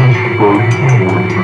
Thank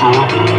好